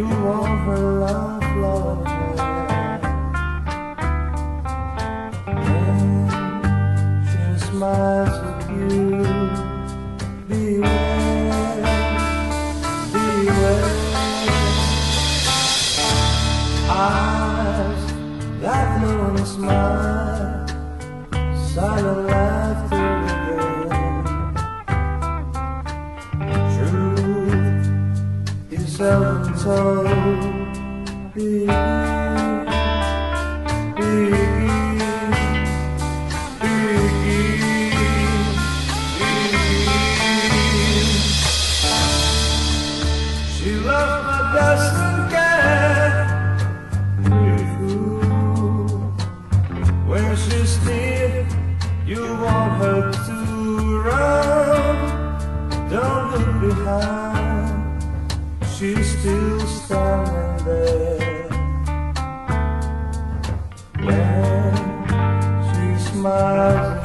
you over love, When she smiles at you, beware, beware. Eyes that no one smiles, silent laughter. Is seldom still standing there. When she smiles